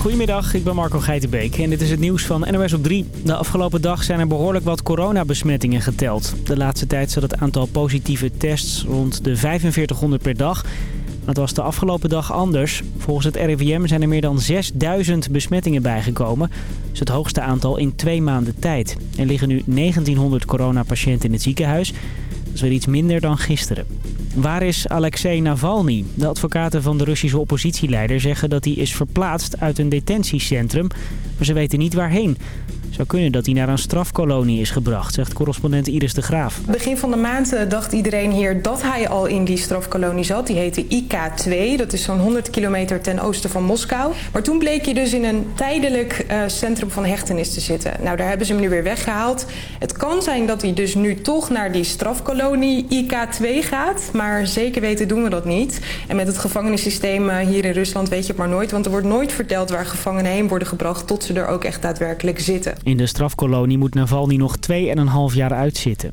Goedemiddag, ik ben Marco Geitenbeek en dit is het nieuws van NOS op 3. De afgelopen dag zijn er behoorlijk wat coronabesmettingen geteld. De laatste tijd zat het aantal positieve tests rond de 4500 per dag. Dat was de afgelopen dag anders. Volgens het RIVM zijn er meer dan 6000 besmettingen bijgekomen. Dat is het hoogste aantal in twee maanden tijd. Er liggen nu 1900 coronapatiënten in het ziekenhuis. Dat is weer iets minder dan gisteren. Waar is Alexei Navalny? De advocaten van de Russische oppositieleider zeggen dat hij is verplaatst uit een detentiecentrum. Maar ze weten niet waarheen. Zou kunnen dat hij naar een strafkolonie is gebracht, zegt correspondent Iris de Graaf. Begin van de maand eh, dacht iedereen hier dat hij al in die strafkolonie zat. Die heette IK2, dat is zo'n 100 kilometer ten oosten van Moskou. Maar toen bleek je dus in een tijdelijk uh, centrum van hechtenis te zitten. Nou, daar hebben ze hem nu weer weggehaald. Het kan zijn dat hij dus nu toch naar die strafkolonie IK2 gaat. Maar zeker weten doen we dat niet. En met het gevangenissysteem uh, hier in Rusland weet je het maar nooit. Want er wordt nooit verteld waar gevangenen heen worden gebracht... tot ze er ook echt daadwerkelijk zitten. In de strafkolonie moet Navalny nog 2,5 jaar uitzitten.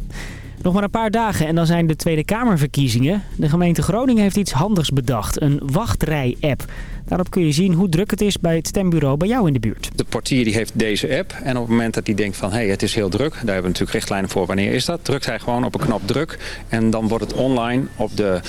Nog maar een paar dagen en dan zijn de Tweede Kamerverkiezingen. De gemeente Groningen heeft iets handigs bedacht. Een wachtrij-app. Daarop kun je zien hoe druk het is bij het stembureau bij jou in de buurt. De portier die heeft deze app en op het moment dat hij denkt van... hé, hey, het is heel druk, daar hebben we natuurlijk richtlijnen voor wanneer is dat... drukt hij gewoon op een knop druk en dan wordt het online op de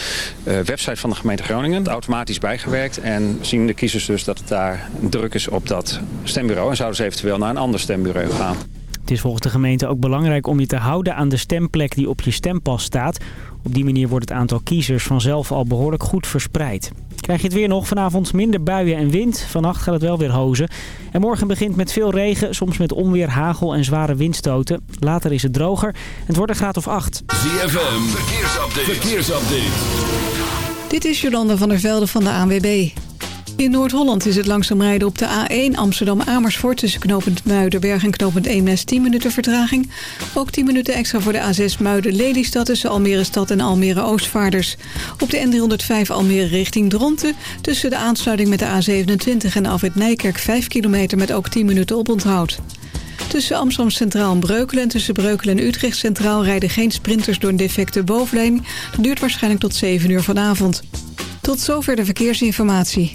uh, website van de gemeente Groningen... automatisch bijgewerkt en zien de kiezers dus dat het daar druk is op dat stembureau... en zouden ze eventueel naar een ander stembureau gaan. Het is volgens de gemeente ook belangrijk om je te houden aan de stemplek die op je stempas staat. Op die manier wordt het aantal kiezers vanzelf al behoorlijk goed verspreid. Krijg je het weer nog? Vanavond minder buien en wind. Vannacht gaat het wel weer hozen. En morgen begint met veel regen, soms met onweer, hagel en zware windstoten. Later is het droger. Het wordt een graad of 8. ZFM, verkeersupdate. verkeersupdate. Dit is Jolanda van der Velde van de ANWB. In Noord-Holland is het langzaam rijden op de A1 Amsterdam-Amersfoort... tussen knooppunt Muidenberg en knooppunt Eemnes 10 minuten vertraging. Ook 10 minuten extra voor de A6 Muiden-Lelystad tussen Almere Stad en Almere Oostvaarders. Op de N305 Almere richting Dronten... tussen de aansluiting met de A27 en Alfred Nijkerk 5 kilometer... met ook 10 minuten oponthoud. Tussen Amsterdam Centraal en Breukelen en tussen Breukelen en Utrecht Centraal... rijden geen sprinters door een defecte bovenleiding. Dat duurt waarschijnlijk tot 7 uur vanavond. Tot zover de verkeersinformatie.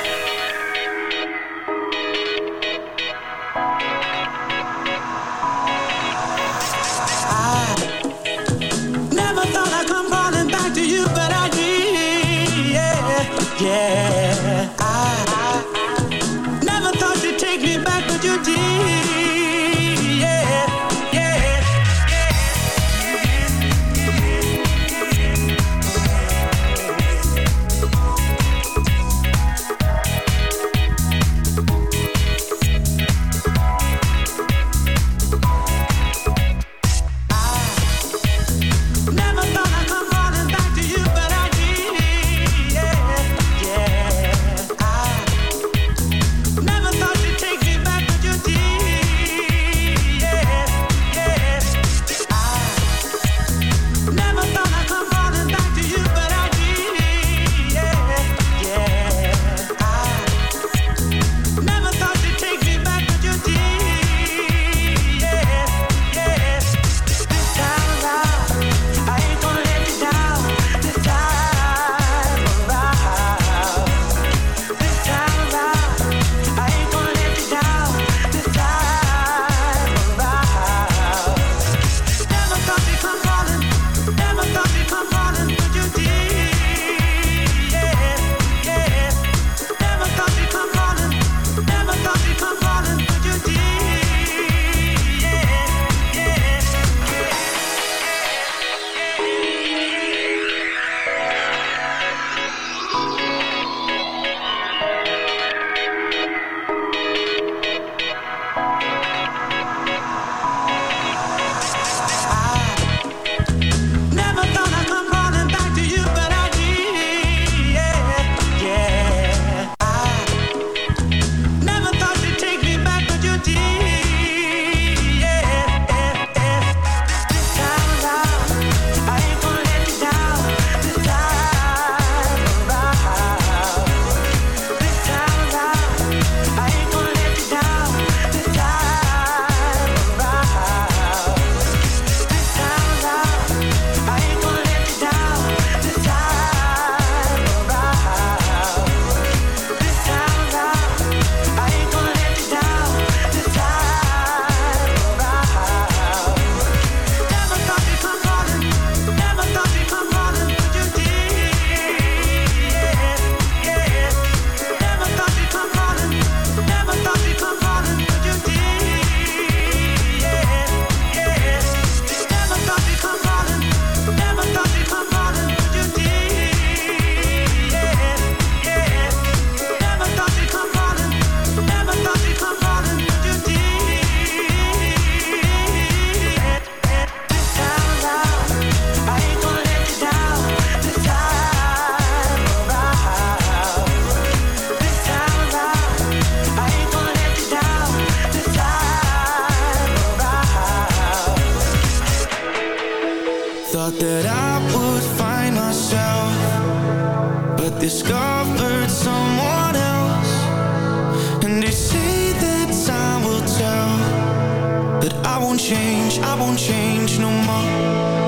thought that I would find myself But discovered someone else. And they say that time will tell but I won't change, I won't change no more.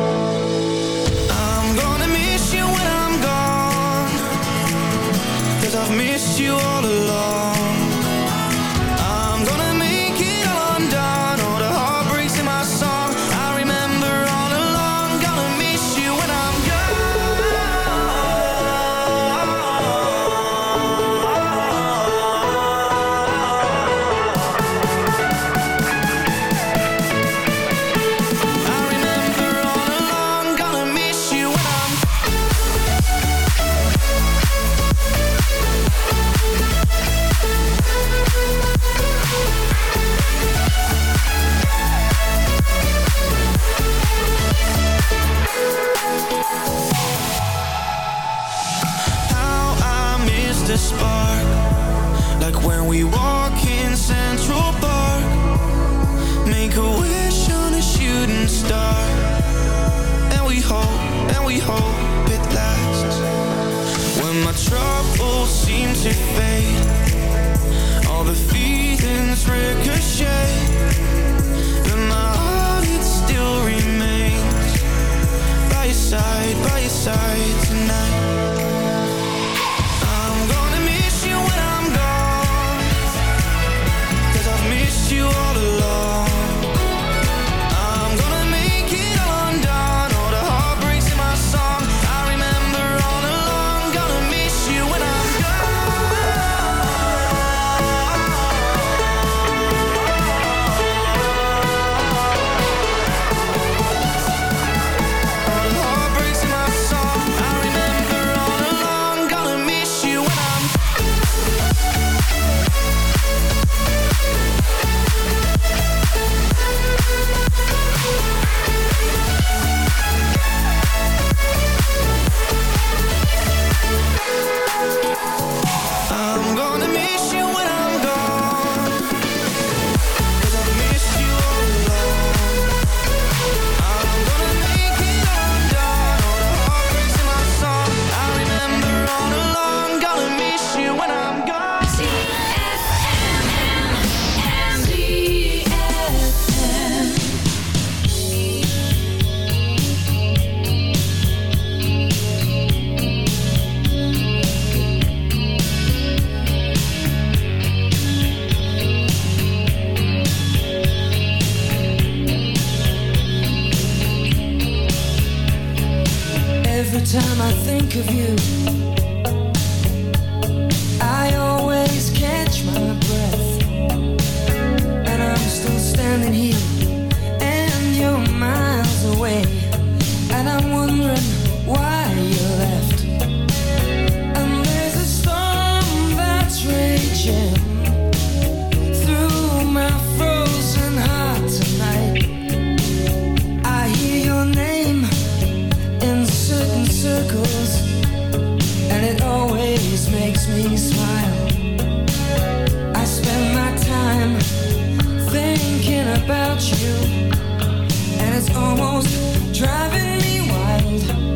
almost driving me wild.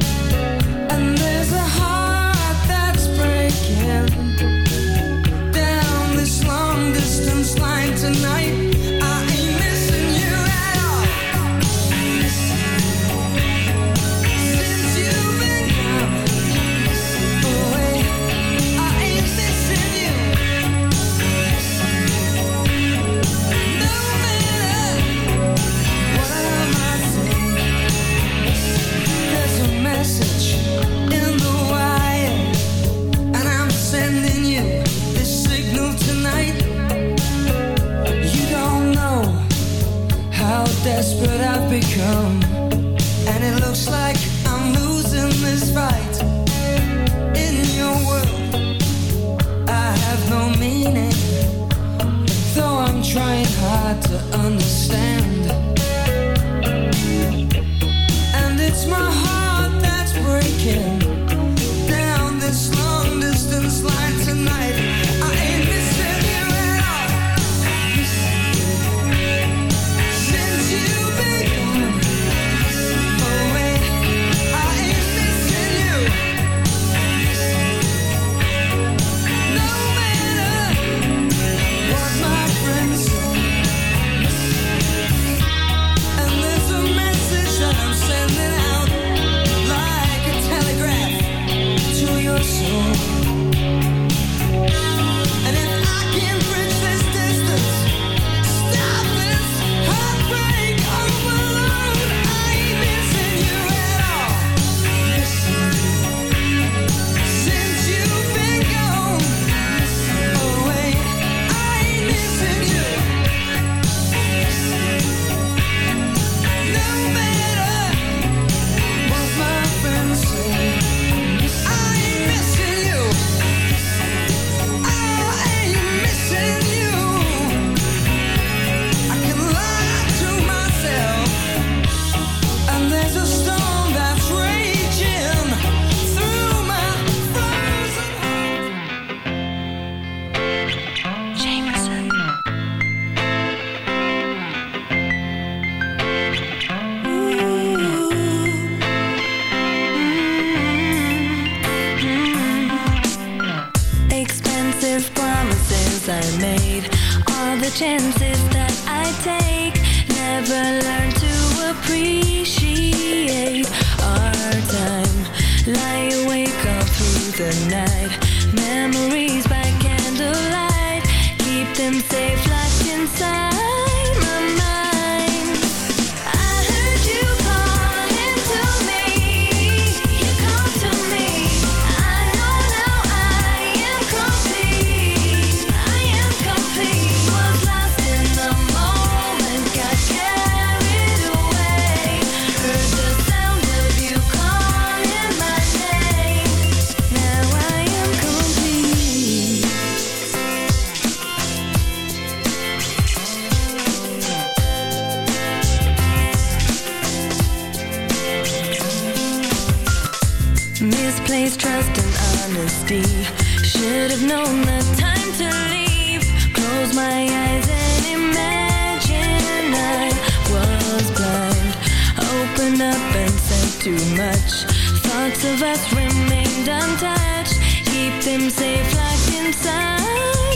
too much. Thoughts of us remained untouched. Keep them safe locked inside.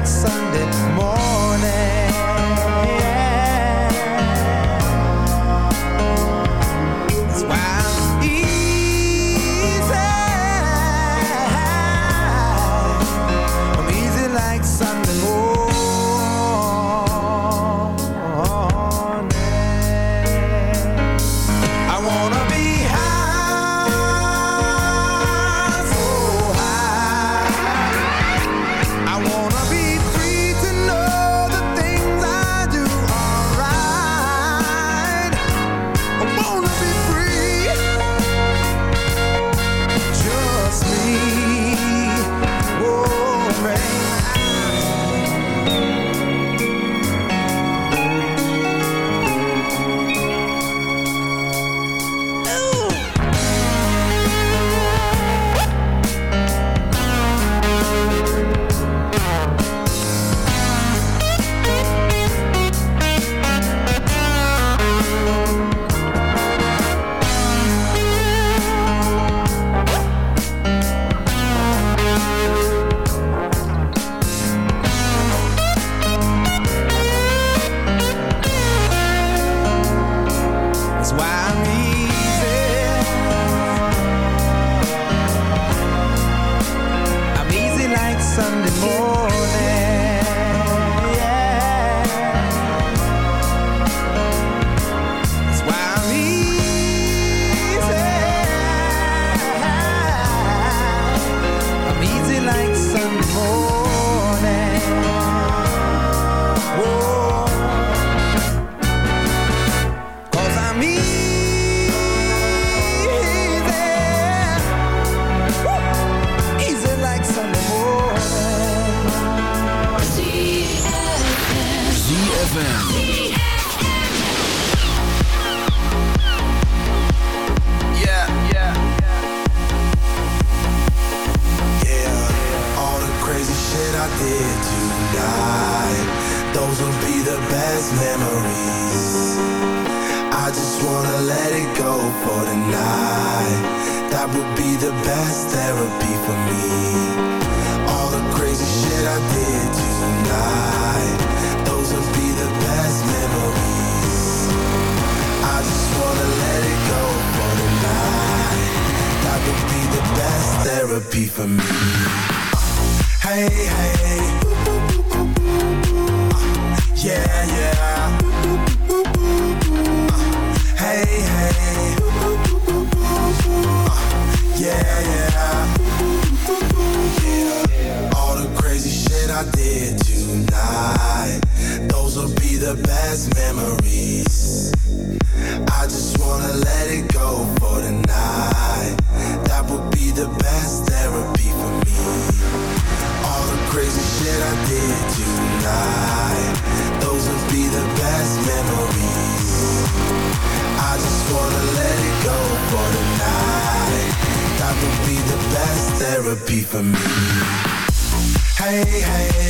Like Sunday therapy for me. Hey, hey.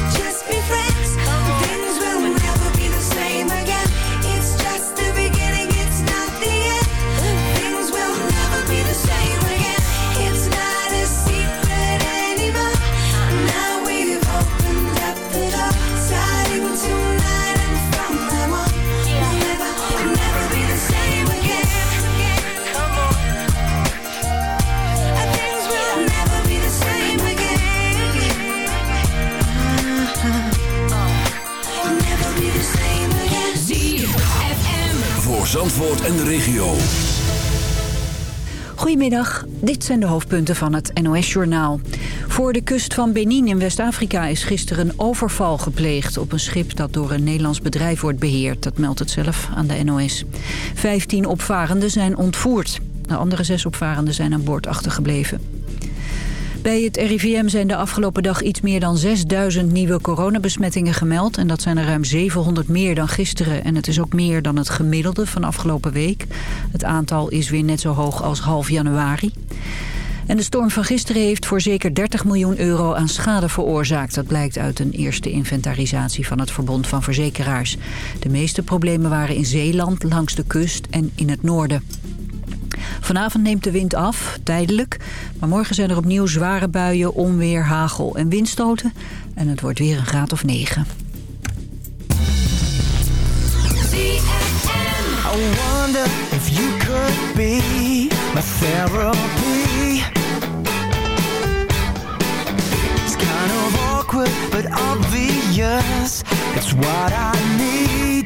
regio. Goedemiddag, dit zijn de hoofdpunten van het NOS-journaal. Voor de kust van Benin in West-Afrika is gisteren een overval gepleegd... op een schip dat door een Nederlands bedrijf wordt beheerd. Dat meldt het zelf aan de NOS. Vijftien opvarenden zijn ontvoerd. De andere zes opvarenden zijn aan boord achtergebleven. Bij het RIVM zijn de afgelopen dag iets meer dan 6000 nieuwe coronabesmettingen gemeld. En dat zijn er ruim 700 meer dan gisteren. En het is ook meer dan het gemiddelde van afgelopen week. Het aantal is weer net zo hoog als half januari. En de storm van gisteren heeft voor zeker 30 miljoen euro aan schade veroorzaakt. Dat blijkt uit een eerste inventarisatie van het Verbond van Verzekeraars. De meeste problemen waren in Zeeland, langs de kust en in het noorden. Vanavond neemt de wind af, tijdelijk. Maar morgen zijn er opnieuw zware buien, onweer, hagel en windstoten. En het wordt weer een graad of 9. I wonder if you could be my therapy. It's kind of awkward, but obvious. What I need.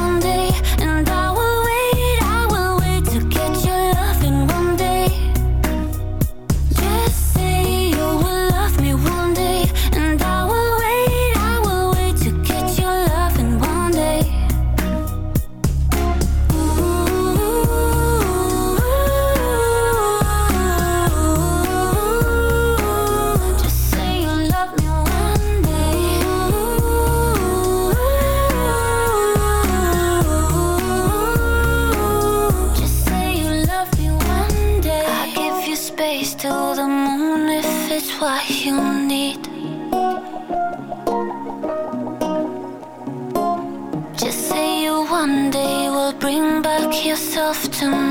some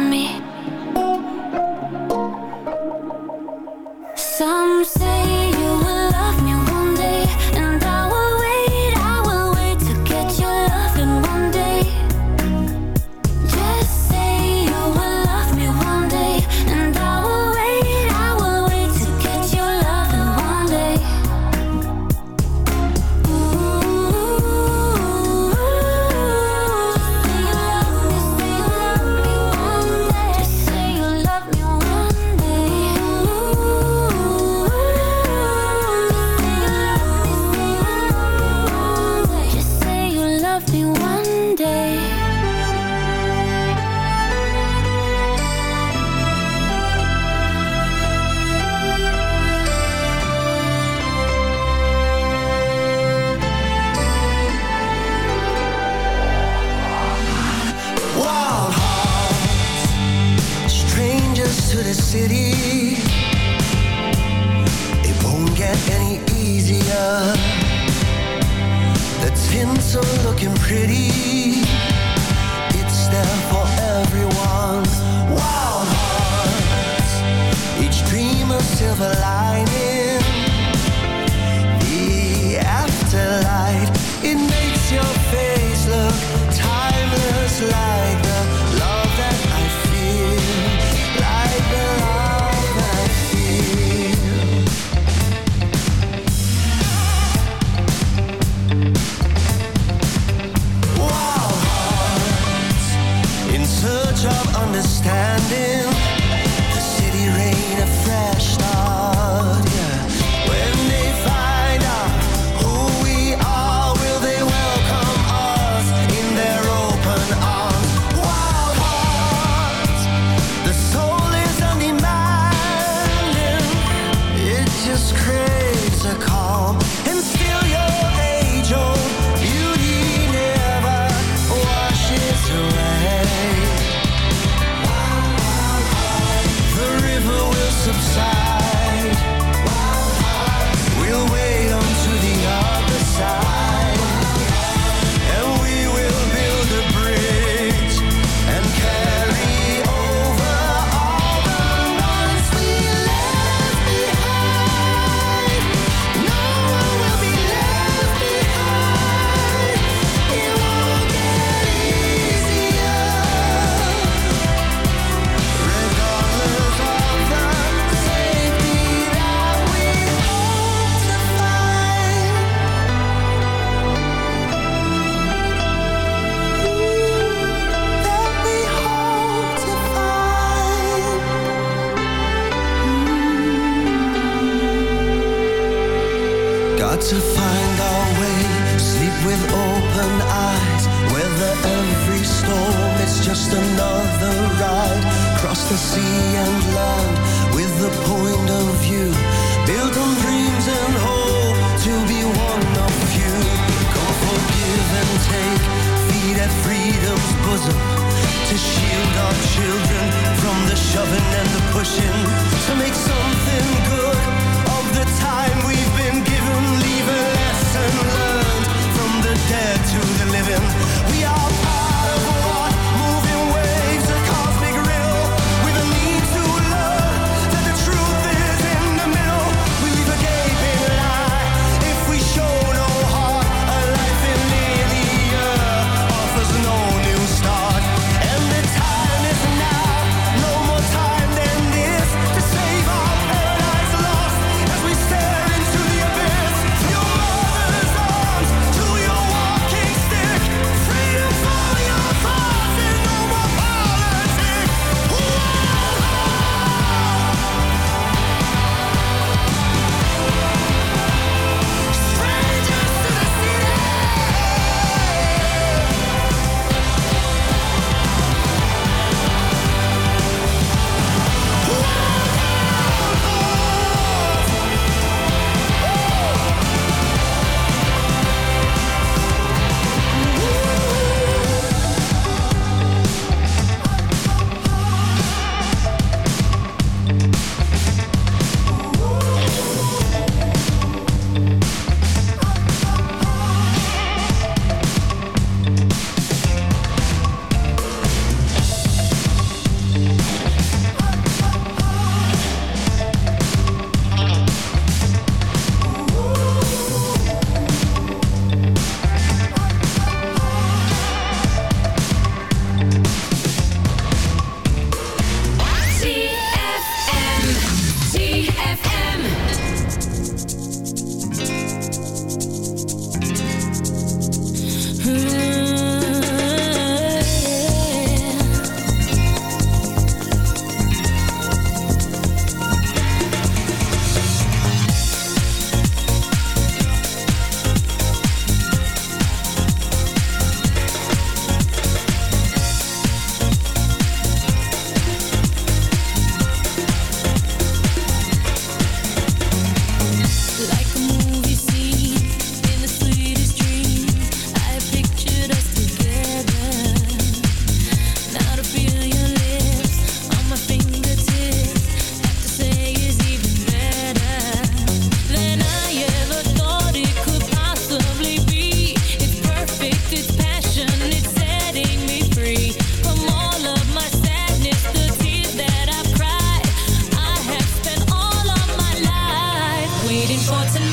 for tonight.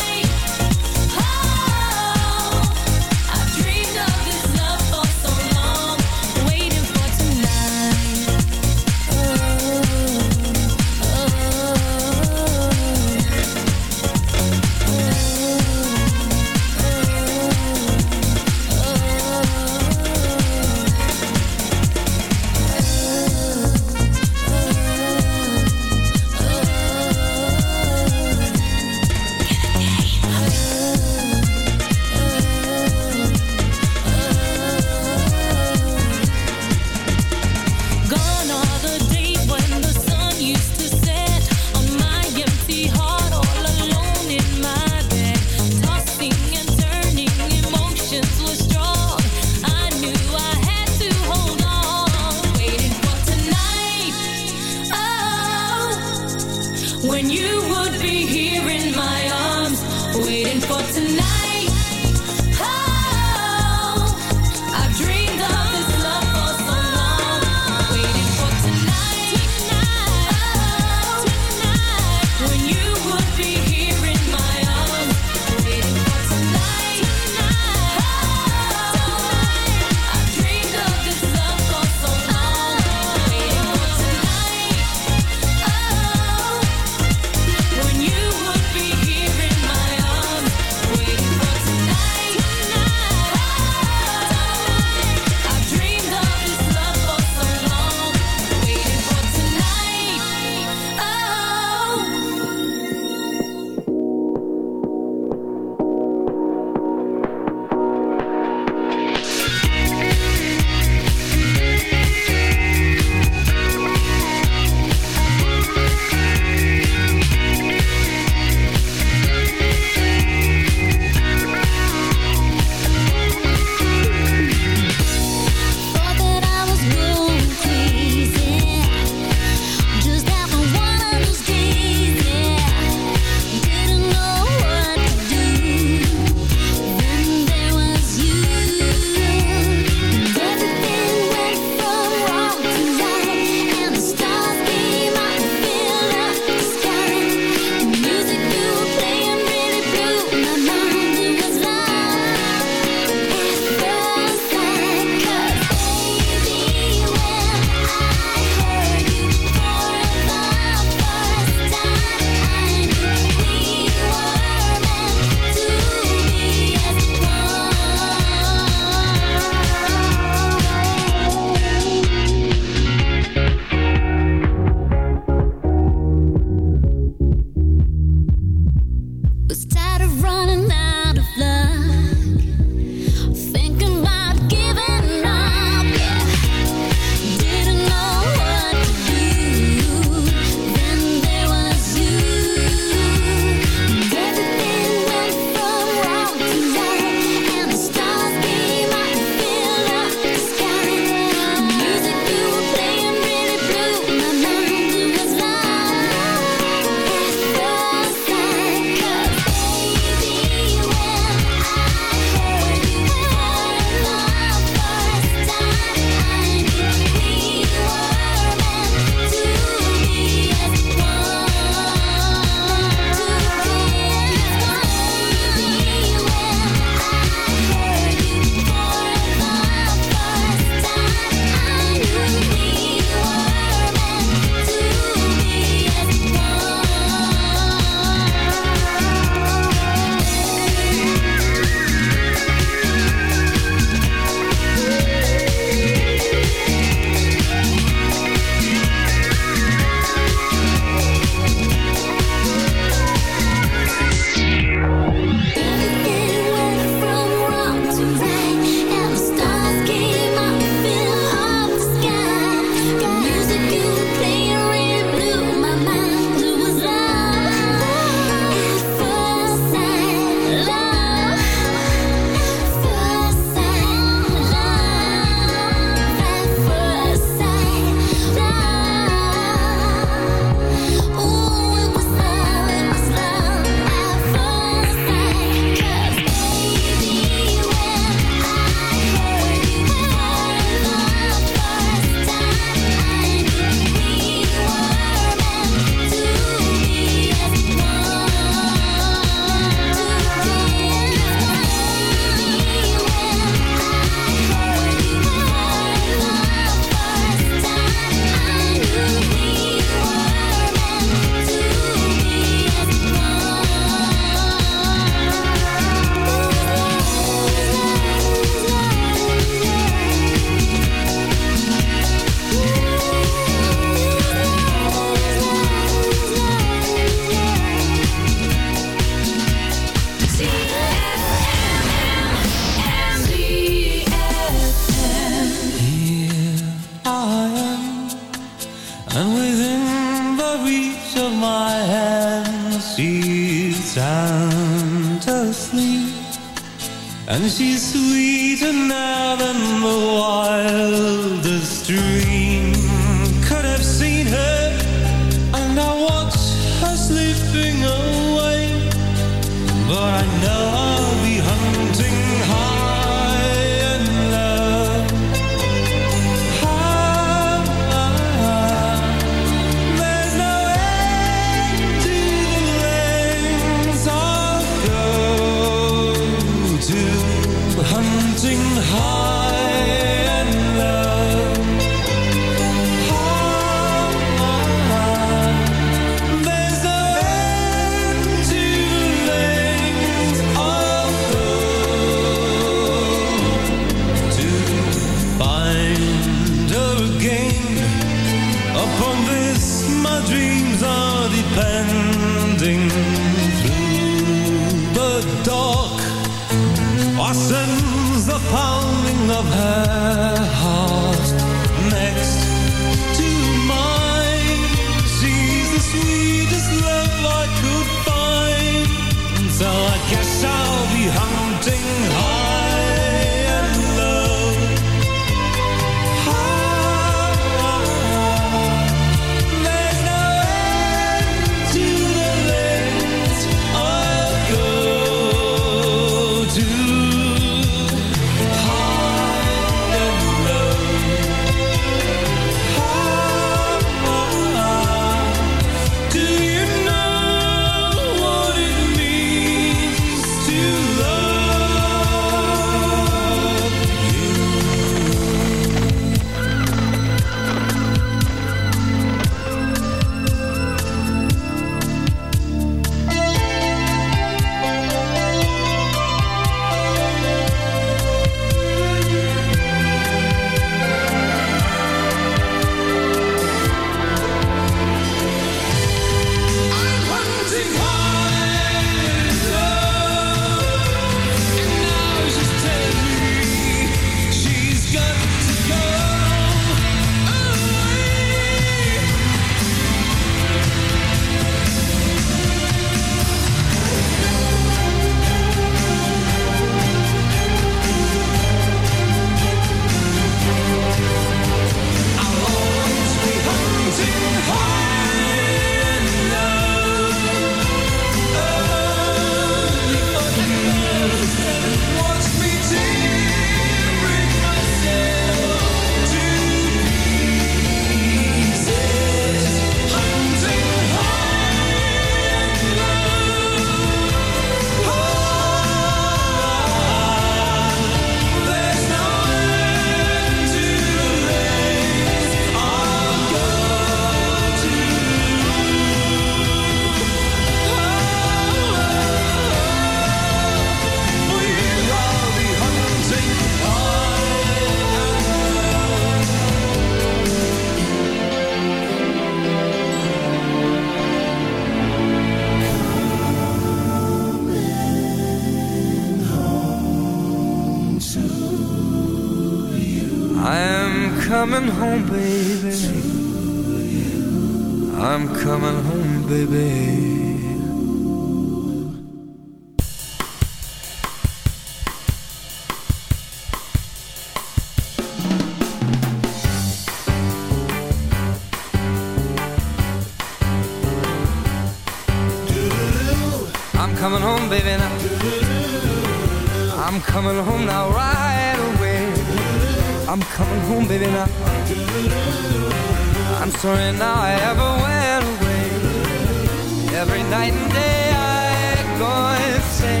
every night and day I go and say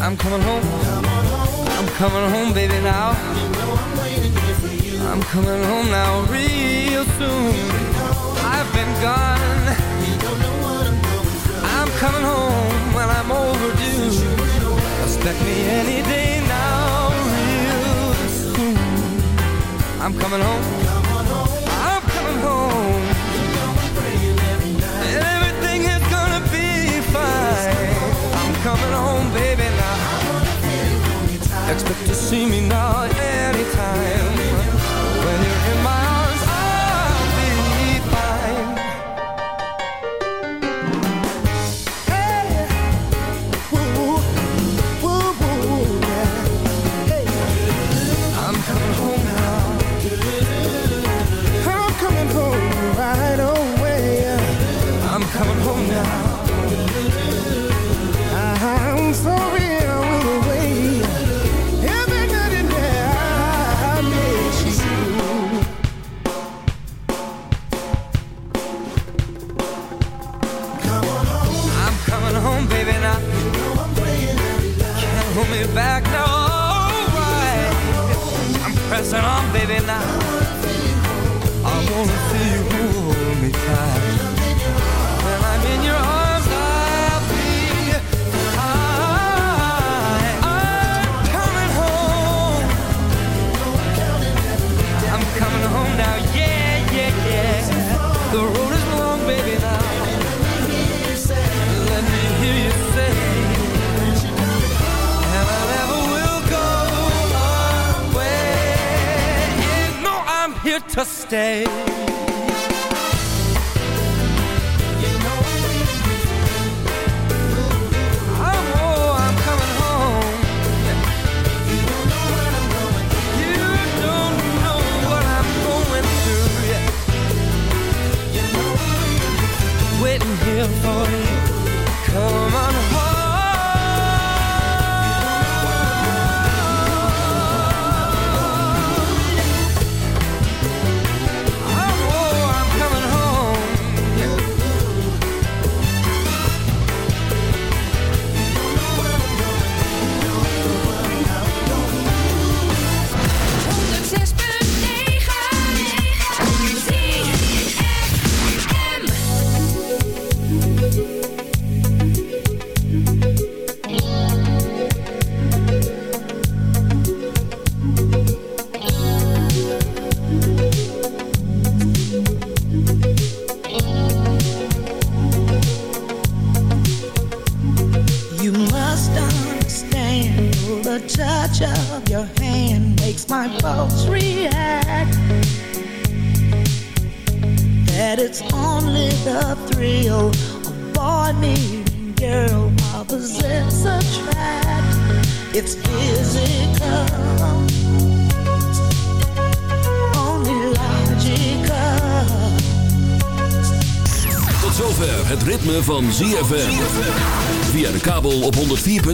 I'm coming home. I'm coming home baby now. I'm coming home now real soon. I've been gone. I'm coming home and I'm overdue. Expect me any day now real soon. I'm coming home. Expect to see me now anytime. to stay.